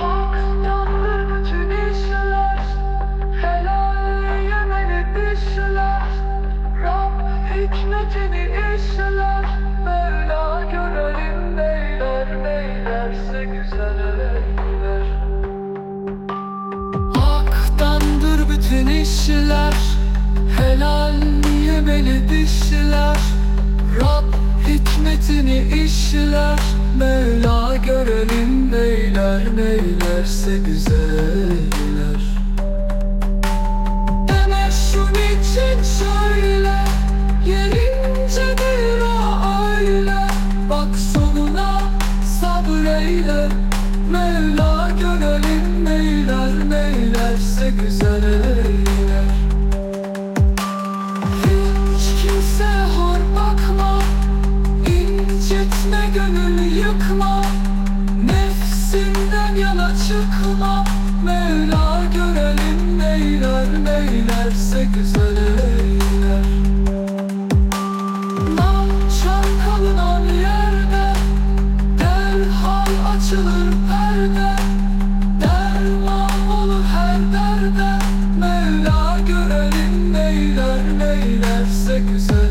Haktandır bütün işler Helal yemeli dişler Rab hikmetini işler Mevla görelim neyler Neylerse güzel eyler Haktandır bütün işler Helal yemeli dişler Rab hikmetini işler Mevla görelim neyler Neylerse güzel eyler Deme şun için söyle Yerincedir o öyle. Bak sonuna sabreyle Mevla görelim neyler Üzme gönlümü yıkma Nefsinden yana çıkma. Mevla görelim neyler neylerse güzel eyler. Namçan kalınan yerde Derhal açılır perde. Derman olur her derde Mevla görelim neyler neylerse güzel